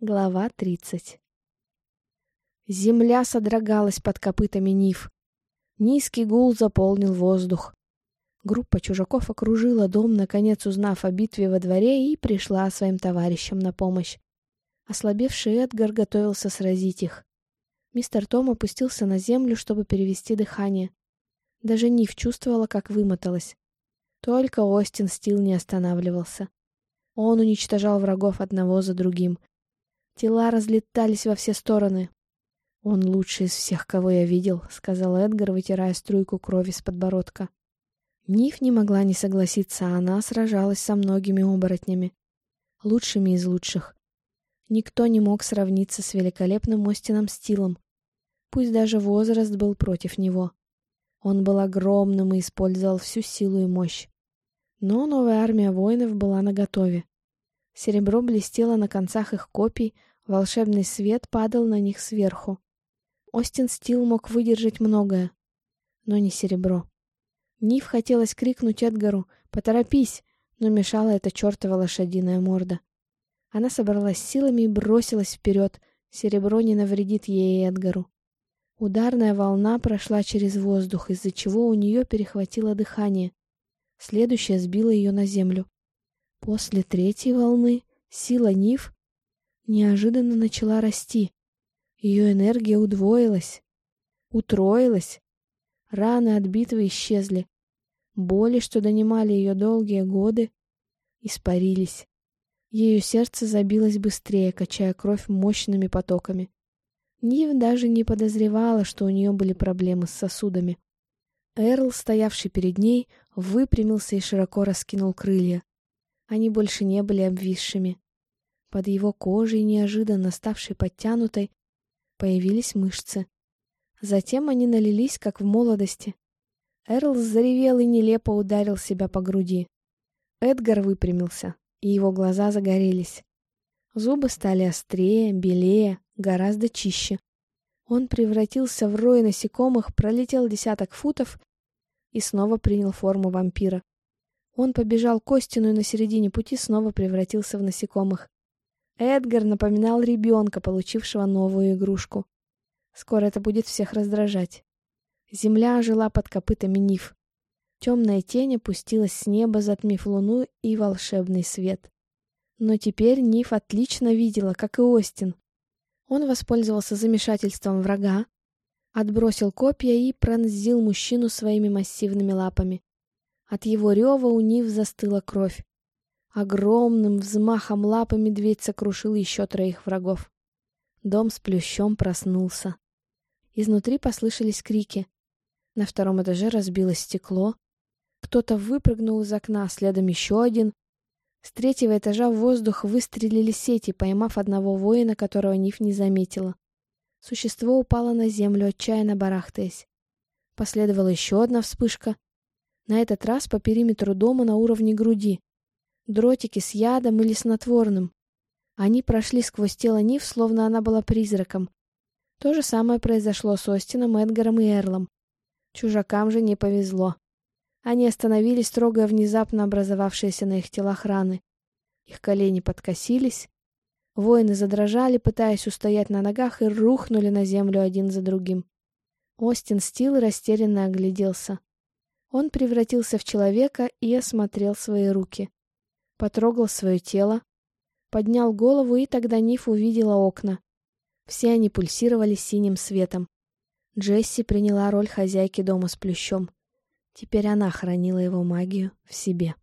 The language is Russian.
Глава 30 Земля содрогалась под копытами Нив. Низкий гул заполнил воздух. Группа чужаков окружила дом, наконец узнав о битве во дворе, и пришла своим товарищам на помощь. Ослабевший Эдгар готовился сразить их. Мистер Том опустился на землю, чтобы перевести дыхание. Даже Нив чувствовала, как вымоталась. Только Остин Стил не останавливался. Он уничтожал врагов одного за другим. Тела разлетались во все стороны. «Он лучший из всех, кого я видел», — сказал Эдгар, вытирая струйку крови с подбородка. Ниф не могла не согласиться, она сражалась со многими оборотнями. Лучшими из лучших. Никто не мог сравниться с великолепным Остином Стилом. Пусть даже возраст был против него. Он был огромным и использовал всю силу и мощь. Но новая армия воинов была наготове. Серебро блестело на концах их копий, волшебный свет падал на них сверху. Остин Стил мог выдержать многое, но не серебро. Нив хотелось крикнуть Эдгару «Поторопись!», но мешала эта чертова лошадиная морда. Она собралась силами и бросилась вперед. Серебро не навредит ей и Эдгару. Ударная волна прошла через воздух, из-за чего у нее перехватило дыхание. Следующая сбила ее на землю. После третьей волны сила Нив неожиданно начала расти. Ее энергия удвоилась, утроилась. Раны от битвы исчезли. Боли, что донимали ее долгие годы, испарились. Ее сердце забилось быстрее, качая кровь мощными потоками. Нив даже не подозревала, что у нее были проблемы с сосудами. Эрл, стоявший перед ней, выпрямился и широко раскинул крылья. Они больше не были обвисшими. Под его кожей, неожиданно ставшей подтянутой, появились мышцы. Затем они налились, как в молодости. Эрл заревел и нелепо ударил себя по груди. Эдгар выпрямился, и его глаза загорелись. Зубы стали острее, белее, гораздо чище. Он превратился в рой насекомых, пролетел десяток футов и снова принял форму вампира. Он побежал к Остину и на середине пути снова превратился в насекомых. Эдгар напоминал ребенка, получившего новую игрушку. Скоро это будет всех раздражать. Земля ожила под копытами Ниф. Темная тень опустилась с неба, затмив луну и волшебный свет. Но теперь Ниф отлично видела, как и Остин. Он воспользовался замешательством врага, отбросил копья и пронзил мужчину своими массивными лапами. От его рева у Нив застыла кровь. Огромным взмахом лапы медведь сокрушил еще троих врагов. Дом с плющом проснулся. Изнутри послышались крики. На втором этаже разбилось стекло. Кто-то выпрыгнул из окна, следом еще один. С третьего этажа в воздух выстрелили сети, поймав одного воина, которого Ниф не заметила. Существо упало на землю, отчаянно барахтаясь. Последовала еще одна вспышка. На этот раз по периметру дома на уровне груди. Дротики с ядом или снотворным. Они прошли сквозь тело Нив, словно она была призраком. То же самое произошло с Остином, Эдгаром и Эрлом. Чужакам же не повезло. Они остановились, трогая внезапно образовавшиеся на их телах раны. Их колени подкосились, Воины задрожали, пытаясь устоять на ногах, и рухнули на землю один за другим. Остин Стил растерянно огляделся. Он превратился в человека и осмотрел свои руки. Потрогал свое тело, поднял голову, и тогда Ниф увидела окна. Все они пульсировали синим светом. Джесси приняла роль хозяйки дома с плющом. Теперь она хранила его магию в себе.